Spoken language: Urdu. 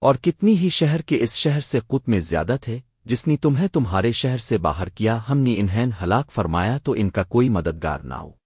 اور کتنی ہی شہر کے اس شہر سے قط میں زیادہ تھے، جس نے تمہیں تمہارے شہر سے باہر کیا، ہم نے انہیں ہلاک فرمایا تو ان کا کوئی مددگار نہ ہو۔